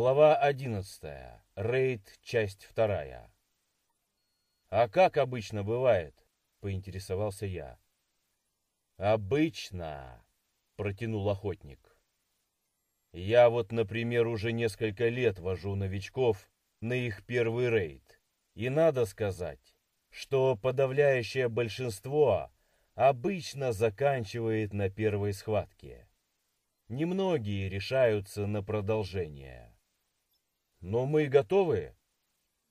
Глава 11. Рейд, часть вторая. «А как обычно бывает?» — поинтересовался я. «Обычно», — протянул охотник. «Я вот, например, уже несколько лет вожу новичков на их первый рейд. И надо сказать, что подавляющее большинство обычно заканчивает на первой схватке. Немногие решаются на продолжение. Но мы готовы?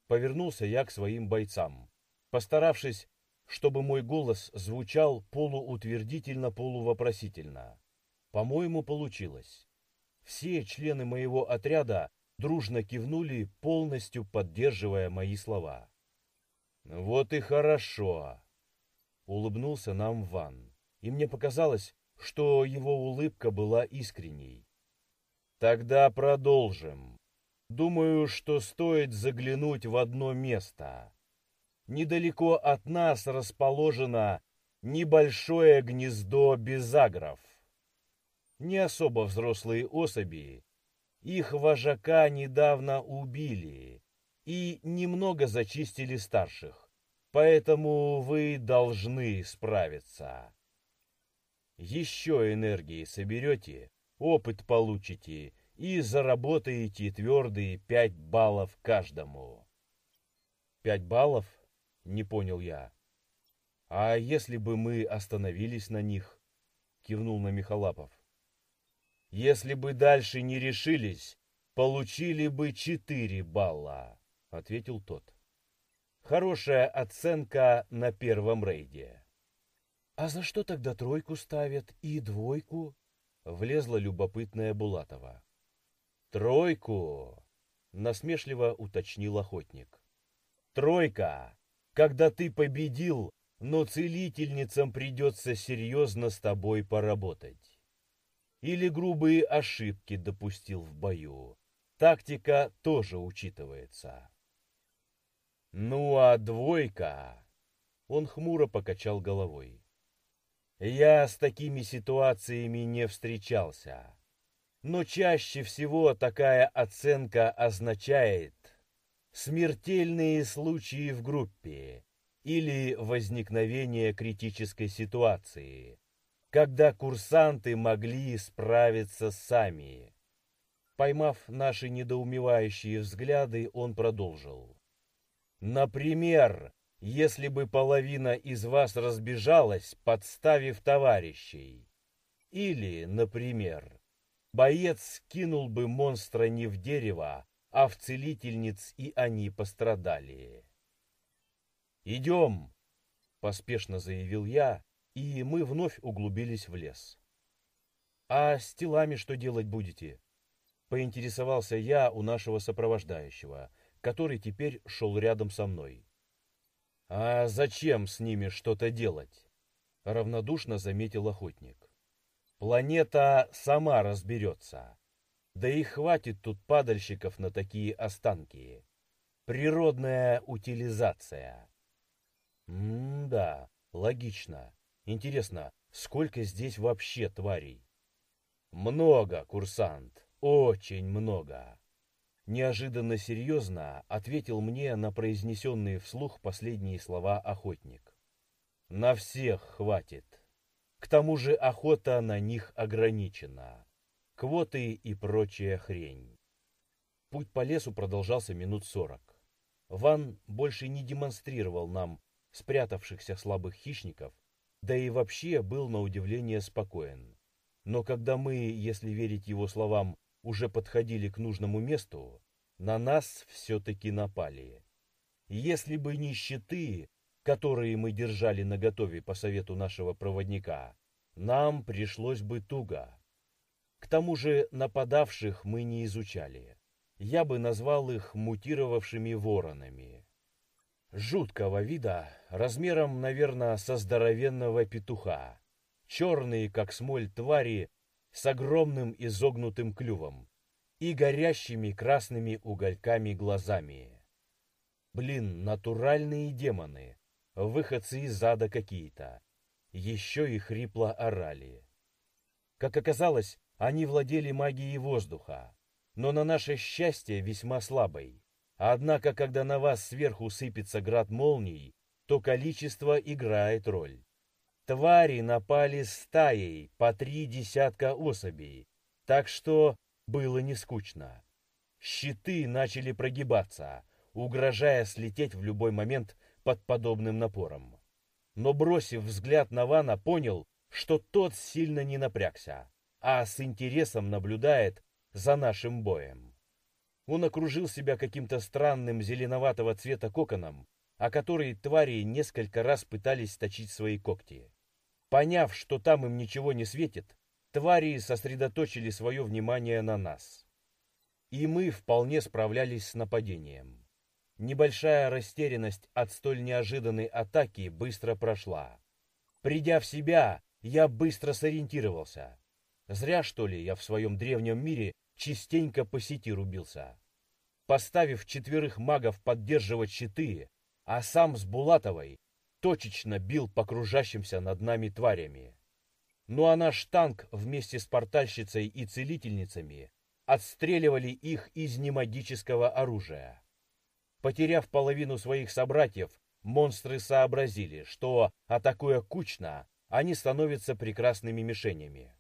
Повернулся я к своим бойцам, постаравшись, чтобы мой голос звучал полуутвердительно-полувопросительно. По-моему, получилось. Все члены моего отряда дружно кивнули, полностью поддерживая мои слова. «Вот и хорошо!» — улыбнулся нам Ван. И мне показалось, что его улыбка была искренней. «Тогда продолжим. Думаю, что стоит заглянуть в одно место. Недалеко от нас расположено небольшое гнездо безагров. Не особо взрослые особи. Их вожака недавно убили и немного зачистили старших, поэтому вы должны справиться. Еще энергии соберете, опыт получите и заработаете твердые пять баллов каждому. Пять баллов? Не понял я. А если бы мы остановились на них? Кивнул на Михалапов. Если бы дальше не решились, получили бы четыре балла, ответил тот. Хорошая оценка на первом рейде. А за что тогда тройку ставят и двойку? Влезла любопытная Булатова. Тройку, насмешливо уточнил охотник. Тройка, когда ты победил, но целительницам придется серьезно с тобой поработать. Или грубые ошибки допустил в бою. Тактика тоже учитывается. Ну а двойка... Он хмуро покачал головой. Я с такими ситуациями не встречался. Но чаще всего такая оценка означает смертельные случаи в группе или возникновение критической ситуации, когда курсанты могли справиться сами. Поймав наши недоумевающие взгляды, он продолжил. Например, если бы половина из вас разбежалась, подставив товарищей. Или, например, боец кинул бы монстра не в дерево, а в целительниц, и они пострадали. «Идем!» — поспешно заявил я, и мы вновь углубились в лес. «А с телами что делать будете?» — поинтересовался я у нашего сопровождающего, который теперь шел рядом со мной. «А зачем с ними что-то делать?» — равнодушно заметил охотник. «Планета сама разберется. Да и хватит тут падальщиков на такие останки. Природная утилизация». «М-да, логично. Интересно, сколько здесь вообще тварей?» «Много, курсант, очень много». Неожиданно серьезно ответил мне на произнесенные вслух последние слова охотник. На всех хватит. К тому же охота на них ограничена. Квоты и прочая хрень. Путь по лесу продолжался минут сорок. Ван больше не демонстрировал нам спрятавшихся слабых хищников, да и вообще был на удивление спокоен. Но когда мы, если верить его словам, уже подходили к нужному месту, на нас все-таки напали. Если бы не щиты, которые мы держали наготове по совету нашего проводника, нам пришлось бы туго. К тому же нападавших мы не изучали. Я бы назвал их мутировавшими воронами. Жуткого вида, размером, наверное, со здоровенного петуха. Черные, как смоль, твари с огромным изогнутым клювом и горящими красными угольками глазами. Блин, натуральные демоны, выходцы из ада какие-то. Еще и хрипло орали. Как оказалось, они владели магией воздуха. но на наше счастье весьма слабой. Однако, когда на вас сверху сыпется град молний, то количество играет роль. Твари напали стаей по три десятка особей, так что было не скучно. Щиты начали прогибаться, угрожая слететь в любой момент под подобным напором. Но бросив взгляд на Вана, понял, что тот сильно не напрягся, а с интересом наблюдает за нашим боем. Он окружил себя каким-то странным зеленоватого цвета коконом, о который твари несколько раз пытались точить свои когти. Поняв, что там им ничего не светит, твари сосредоточили свое внимание на нас. И мы вполне справлялись с нападением. Небольшая растерянность от столь неожиданной атаки быстро прошла. Придя в себя, я быстро сориентировался. Зря, что ли, я в своем древнем мире частенько по сети рубился. Поставив четверых магов поддерживать щиты, а сам с Булатовой точечно бил по кружащимся над нами тварями. Ну а наш танк вместе с портальщицей и целительницами отстреливали их из немагического оружия. Потеряв половину своих собратьев, монстры сообразили, что, атакуя кучно, они становятся прекрасными мишенями.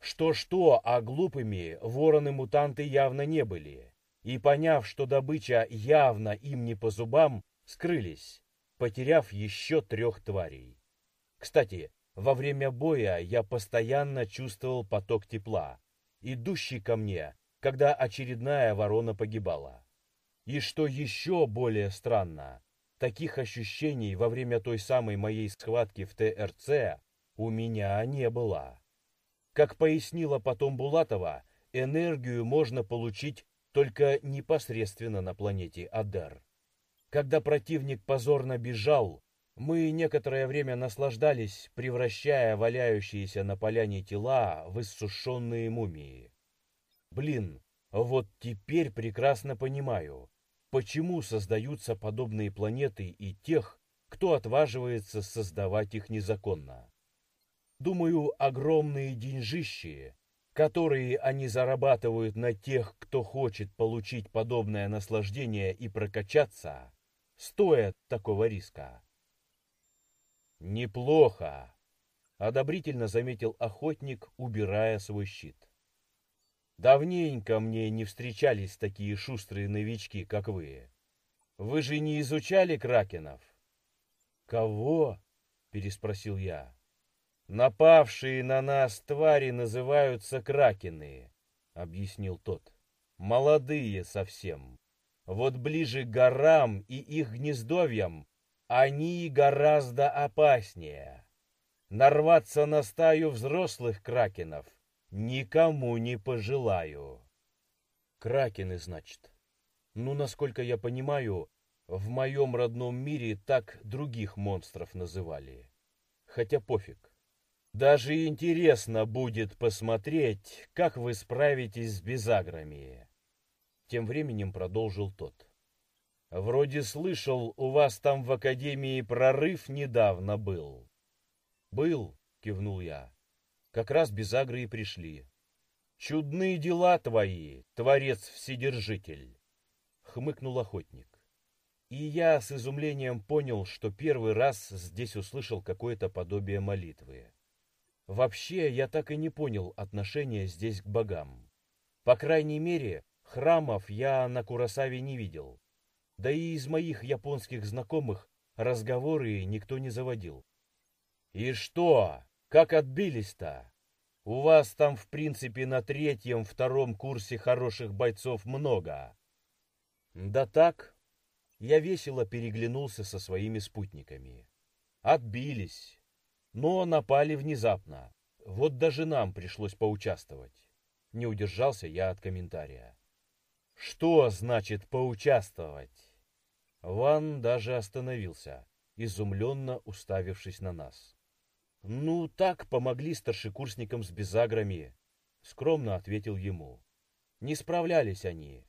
Что-что, а глупыми вороны-мутанты явно не были, и, поняв, что добыча явно им не по зубам, скрылись, потеряв еще трех тварей. Кстати, во время боя я постоянно чувствовал поток тепла, идущий ко мне, когда очередная ворона погибала. И что еще более странно, таких ощущений во время той самой моей схватки в ТРЦ у меня не было. Как пояснила потом Булатова, энергию можно получить только непосредственно на планете Адар. Когда противник позорно бежал, мы некоторое время наслаждались, превращая валяющиеся на поляне тела в иссушенные мумии. Блин, вот теперь прекрасно понимаю, почему создаются подобные планеты и тех, кто отваживается создавать их незаконно. Думаю, огромные деньжищи, которые они зарабатывают на тех, кто хочет получить подобное наслаждение и прокачаться, стоят такого риска. Неплохо, одобрительно заметил охотник, убирая свой щит. Давненько мне не встречались такие шустрые новички, как вы. Вы же не изучали кракенов? Кого? переспросил я. Напавшие на нас твари называются кракены, объяснил тот. Молодые совсем. Вот ближе к горам и их гнездовьям они гораздо опаснее. Нарваться на стаю взрослых кракенов никому не пожелаю. Кракены, значит. Ну, насколько я понимаю, в моем родном мире так других монстров называли. Хотя пофиг. Даже интересно будет посмотреть, как вы справитесь с безаграми. Тем временем продолжил тот. Вроде слышал, у вас там в академии прорыв недавно был. Был, кивнул я. Как раз без агры и пришли. Чудные дела твои, творец-вседержитель, хмыкнул охотник. И я с изумлением понял, что первый раз здесь услышал какое-то подобие молитвы. Вообще, я так и не понял отношения здесь к богам. По крайней мере, Храмов я на Курасаве не видел. Да и из моих японских знакомых разговоры никто не заводил. И что? Как отбились-то? У вас там, в принципе, на третьем-втором курсе хороших бойцов много. Да так. Я весело переглянулся со своими спутниками. Отбились. Но напали внезапно. Вот даже нам пришлось поучаствовать. Не удержался я от комментария. Что значит поучаствовать? Ван даже остановился, изумленно уставившись на нас. Ну, так помогли старшекурсникам с безаграми, скромно ответил ему. Не справлялись они.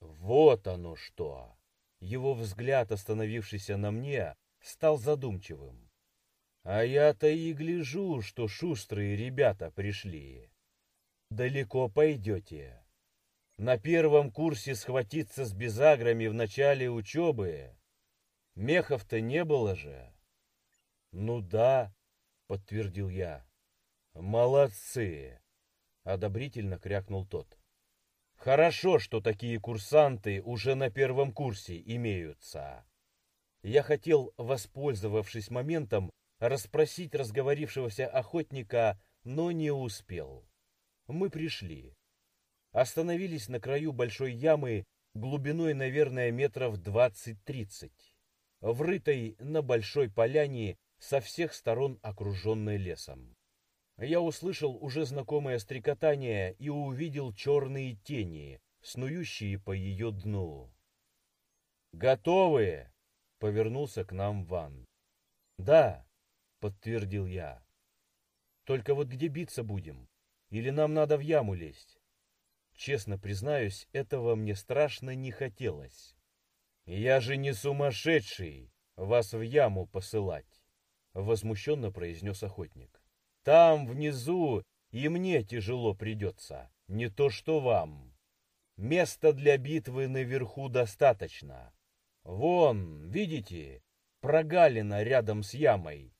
Вот оно что! Его взгляд, остановившийся на мне, стал задумчивым. А я-то и гляжу, что шустрые ребята пришли. Далеко пойдете. На первом курсе схватиться с безаграми в начале учебы? Мехов-то не было же. Ну да, подтвердил я. Молодцы, одобрительно крякнул тот. Хорошо, что такие курсанты уже на первом курсе имеются. Я хотел, воспользовавшись моментом, расспросить разговорившегося охотника, но не успел. Мы пришли. Остановились на краю большой ямы глубиной, наверное, метров двадцать-тридцать, врытой на большой поляне со всех сторон окруженной лесом. Я услышал уже знакомое стрекотание и увидел черные тени, снующие по ее дну. «Готовы?» — повернулся к нам Ван. «Да», — подтвердил я. «Только вот где биться будем? Или нам надо в яму лезть?» Честно признаюсь, этого мне страшно не хотелось. «Я же не сумасшедший вас в яму посылать!» — возмущенно произнес охотник. «Там, внизу, и мне тяжело придется, не то что вам. Места для битвы наверху достаточно. Вон, видите, прогалина рядом с ямой».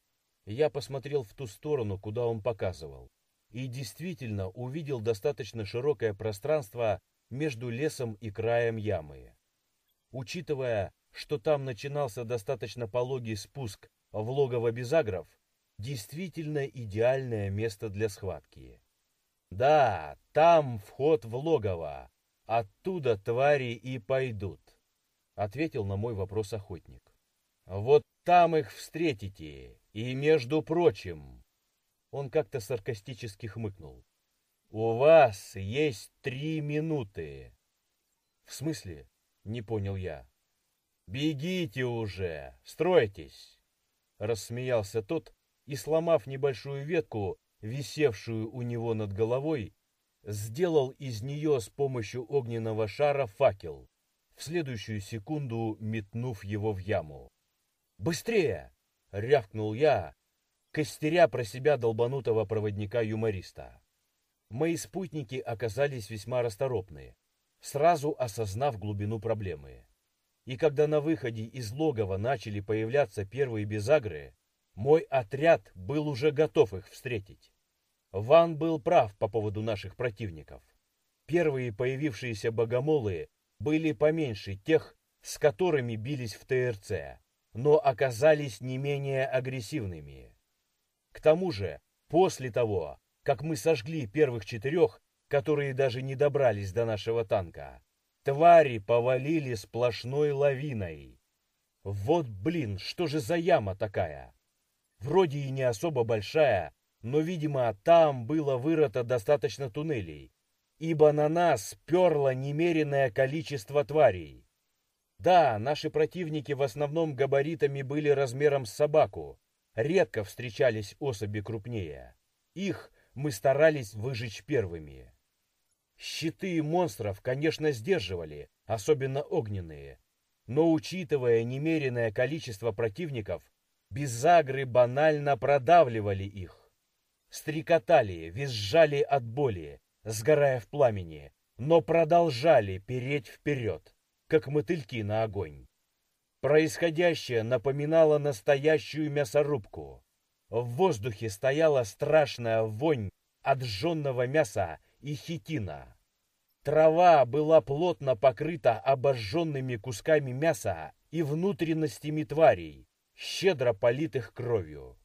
Я посмотрел в ту сторону, куда он показывал и действительно увидел достаточно широкое пространство между лесом и краем ямы. Учитывая, что там начинался достаточно пологий спуск в логово безагров, действительно идеальное место для схватки. Да, там вход в логово, оттуда твари и пойдут, ответил на мой вопрос охотник. Вот там их встретите, и между прочим, он как-то саркастически хмыкнул. «У вас есть три минуты». «В смысле?» — не понял я. «Бегите уже! Стройтесь!» Рассмеялся тот и, сломав небольшую ветку, висевшую у него над головой, сделал из нее с помощью огненного шара факел, в следующую секунду метнув его в яму. «Быстрее!» — рявкнул я, костеря про себя долбанутого проводника-юмориста. Мои спутники оказались весьма расторопные, сразу осознав глубину проблемы. И когда на выходе из логова начали появляться первые безагры, мой отряд был уже готов их встретить. Ван был прав по поводу наших противников. Первые появившиеся богомолы были поменьше тех, с которыми бились в ТРЦ, но оказались не менее агрессивными. К тому же, после того, как мы сожгли первых четырех, которые даже не добрались до нашего танка, твари повалили сплошной лавиной. Вот блин, что же за яма такая? Вроде и не особо большая, но, видимо, там было вырыто достаточно туннелей, ибо на нас перло немеренное количество тварей. Да, наши противники в основном габаритами были размером с собаку, Редко встречались особи крупнее. Их мы старались выжечь первыми. Щиты монстров, конечно, сдерживали, особенно огненные. Но учитывая немеренное количество противников, безагры банально продавливали их. Стрекотали, визжали от боли, сгорая в пламени, но продолжали переть вперед, как мотыльки на огонь. Происходящее напоминало настоящую мясорубку. В воздухе стояла страшная вонь от жженного мяса и хитина. Трава была плотно покрыта обожженными кусками мяса и внутренностями тварей, щедро политых кровью.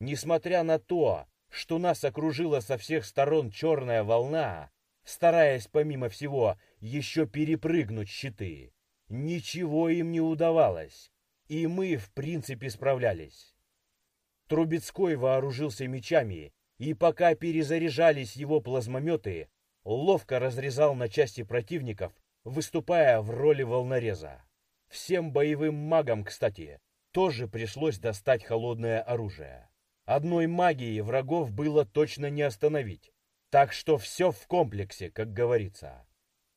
Несмотря на то, что нас окружила со всех сторон черная волна, стараясь помимо всего еще перепрыгнуть щиты, Ничего им не удавалось, и мы, в принципе, справлялись. Трубецкой вооружился мечами, и пока перезаряжались его плазмометы, ловко разрезал на части противников, выступая в роли волнореза. Всем боевым магам, кстати, тоже пришлось достать холодное оружие. Одной магией врагов было точно не остановить, так что все в комплексе, как говорится.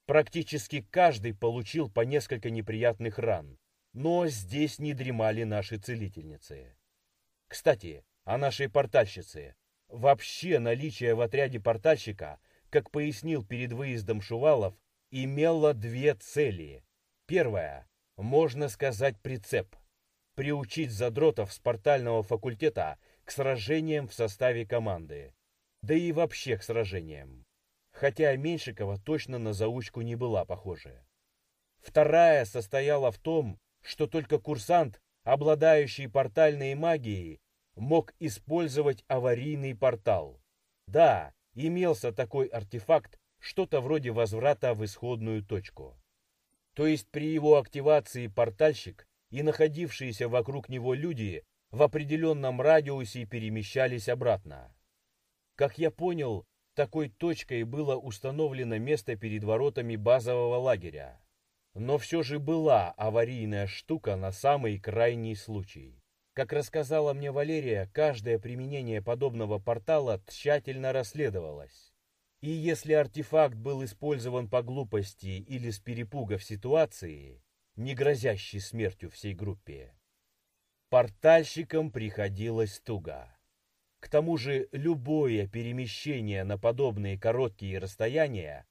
Практически каждый получил по несколько неприятных ран, но здесь не дремали наши целительницы. Кстати, о нашей портальщице. Вообще наличие в отряде портальщика, как пояснил перед выездом Шувалов, имела две цели. Первая, можно сказать, прицеп. Приучить задротов спортального факультета к сражениям в составе команды. Да и вообще к сражениям. Хотя Меньшикова точно на заучку не была похожа. Вторая состояла в том, что только курсант, обладающий портальной магией, мог использовать аварийный портал. Да, имелся такой артефакт, что-то вроде возврата в исходную точку. То есть при его активации портальщик и находившиеся вокруг него люди в определенном радиусе перемещались обратно. Как я понял, такой точкой было установлено место перед воротами базового лагеря. Но все же была аварийная штука на самый крайний случай. Как рассказала мне Валерия, каждое применение подобного портала тщательно расследовалось. И если артефакт был использован по глупости или с перепуга в ситуации, не грозящей смертью всей группе, портальщикам приходилось туго. К тому же любое перемещение на подобные короткие расстояния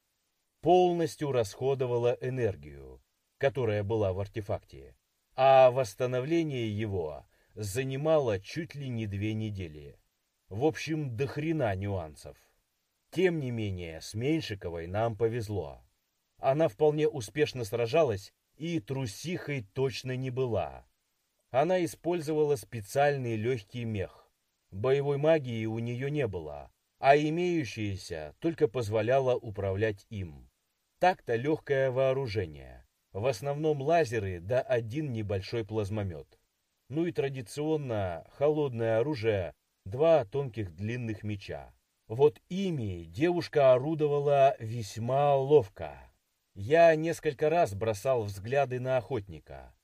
полностью расходовало энергию, которая была в артефакте, а восстановление его занимало чуть ли не две недели. В общем, до хрена нюансов. Тем не менее, с Меньшиковой нам повезло. Она вполне успешно сражалась и трусихой точно не была. Она использовала специальный легкий мех. Боевой магии у нее не было, а имеющаяся только позволяла управлять им. Так-то легкое вооружение. В основном лазеры да один небольшой плазмомет. Ну и традиционно холодное оружие, два тонких длинных меча. Вот ими девушка орудовала весьма ловко. Я несколько раз бросал взгляды на охотника.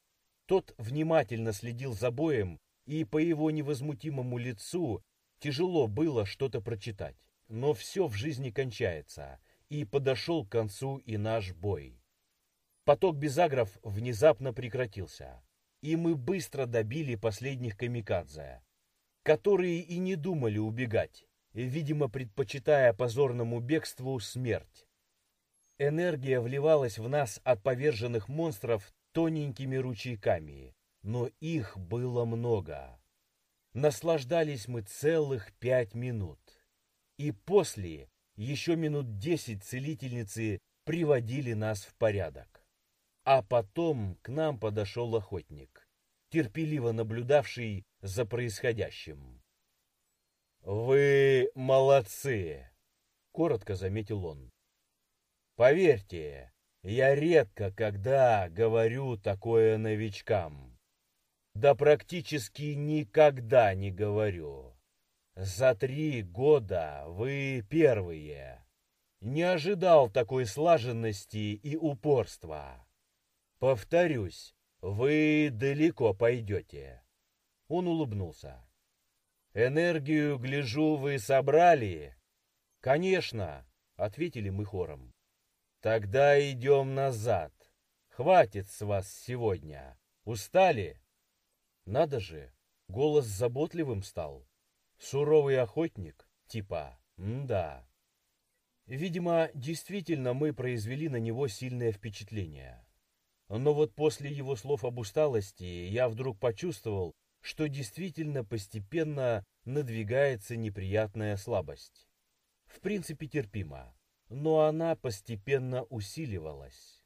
Тот внимательно следил за боем, и по его невозмутимому лицу тяжело было что-то прочитать. Но все в жизни кончается, и подошел к концу и наш бой. Поток безагров внезапно прекратился, и мы быстро добили последних камикадзе, которые и не думали убегать видимо, предпочитая позорному бегству смерть. Энергия вливалась в нас от поверженных монстров тоненькими ручейками, но их было много. Наслаждались мы целых пять минут. И после еще минут десять целительницы приводили нас в порядок. А потом к нам подошел охотник, терпеливо наблюдавший за происходящим. «Вы молодцы!» — коротко заметил он. «Поверьте, я редко когда говорю такое новичкам. Да практически никогда не говорю. За три года вы первые. Не ожидал такой слаженности и упорства. Повторюсь, вы далеко пойдете». Он улыбнулся. Энергию, гляжу, вы собрали? Конечно, ответили мы хором. Тогда идем назад. Хватит с вас сегодня. Устали? Надо же, голос заботливым стал. Суровый охотник, типа, да. Видимо, действительно мы произвели на него сильное впечатление. Но вот после его слов об усталости я вдруг почувствовал, что действительно постепенно надвигается неприятная слабость. В принципе терпимо, но она постепенно усиливалась.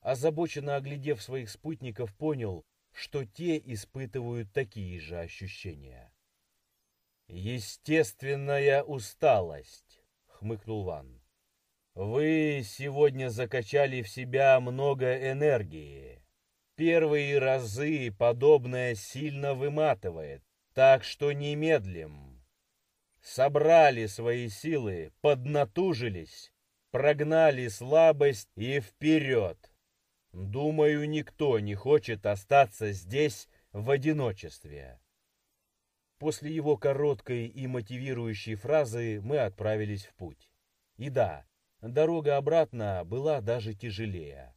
Озабоченно оглядев своих спутников, понял, что те испытывают такие же ощущения. «Естественная усталость», — хмыкнул Ван. «Вы сегодня закачали в себя много энергии. Первые разы подобное сильно выматывает, так что не медлим. Собрали свои силы, поднатужились, прогнали слабость и вперед. Думаю, никто не хочет остаться здесь в одиночестве. После его короткой и мотивирующей фразы мы отправились в путь. И да, дорога обратно была даже тяжелее.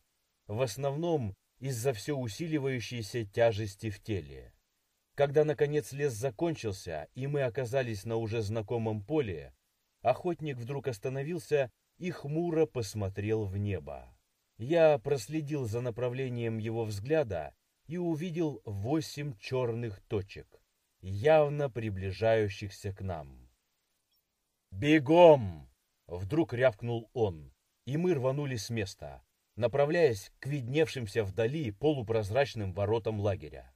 В основном из-за все усиливающейся тяжести в теле. Когда, наконец, лес закончился, и мы оказались на уже знакомом поле, охотник вдруг остановился и хмуро посмотрел в небо. Я проследил за направлением его взгляда и увидел восемь черных точек, явно приближающихся к нам. «Бегом!» — вдруг рявкнул он, и мы рванули с места, направляясь к видневшимся вдали полупрозрачным воротам лагеря.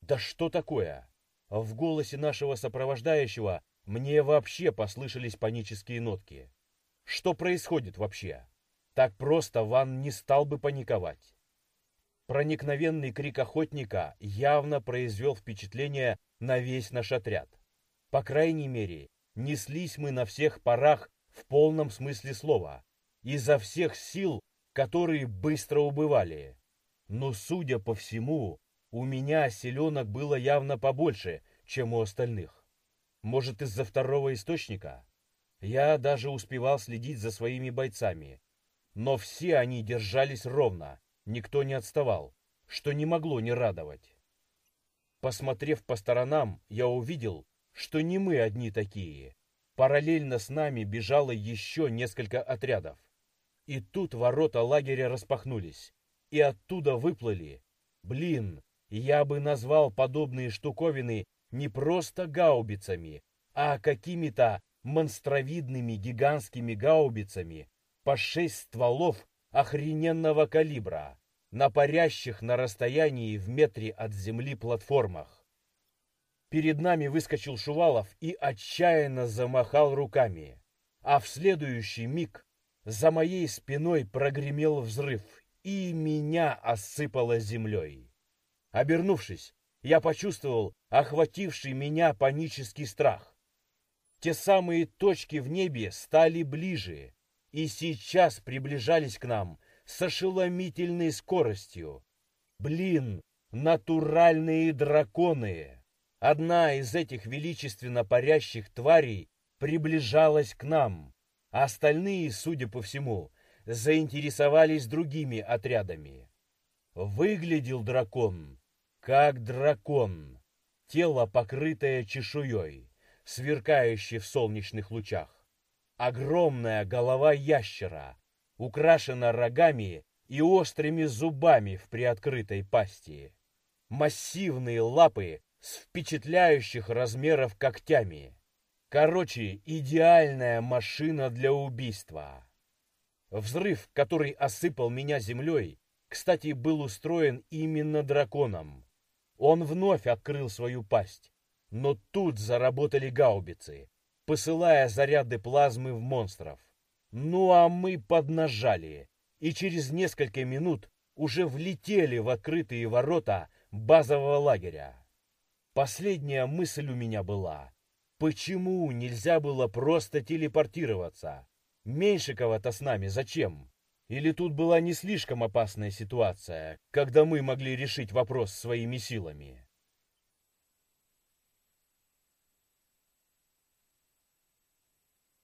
«Да что такое?» В голосе нашего сопровождающего мне вообще послышались панические нотки. Что происходит вообще? Так просто Ван не стал бы паниковать. Проникновенный крик охотника явно произвел впечатление на весь наш отряд. По крайней мере, неслись мы на всех парах в полном смысле слова, изо всех сил, которые быстро убывали. Но, судя по всему, у меня селенок было явно побольше, чем у остальных. Может, из-за второго источника? Я даже успевал следить за своими бойцами. Но все они держались ровно, никто не отставал, что не могло не радовать. Посмотрев по сторонам, я увидел, что не мы одни такие. Параллельно с нами бежало еще несколько отрядов. И тут ворота лагеря распахнулись, и оттуда выплыли. Блин, я бы назвал подобные штуковины не просто гаубицами, а какими-то монстровидными гигантскими гаубицами по шесть стволов охрененного калибра на парящих на расстоянии в метре от земли платформах. Перед нами выскочил Шувалов и отчаянно замахал руками, а в следующий миг за моей спиной прогремел взрыв, и меня осыпало землей. Обернувшись, я почувствовал охвативший меня панический страх. Те самые точки в небе стали ближе и сейчас приближались к нам с ошеломительной скоростью. Блин, натуральные драконы! Одна из этих величественно парящих тварей приближалась к нам, а остальные, судя по всему, заинтересовались другими отрядами. Выглядел дракон как дракон, тело покрытое чешуей сверкающий в солнечных лучах. Огромная голова ящера, украшена рогами и острыми зубами в приоткрытой пасти. Массивные лапы с впечатляющих размеров когтями. Короче, идеальная машина для убийства. Взрыв, который осыпал меня землей, кстати, был устроен именно драконом. Он вновь открыл свою пасть, но тут заработали гаубицы, посылая заряды плазмы в монстров. Ну а мы поднажали, и через несколько минут уже влетели в открытые ворота базового лагеря. Последняя мысль у меня была, почему нельзя было просто телепортироваться? Меньшикова-то с нами зачем? Или тут была не слишком опасная ситуация, когда мы могли решить вопрос своими силами?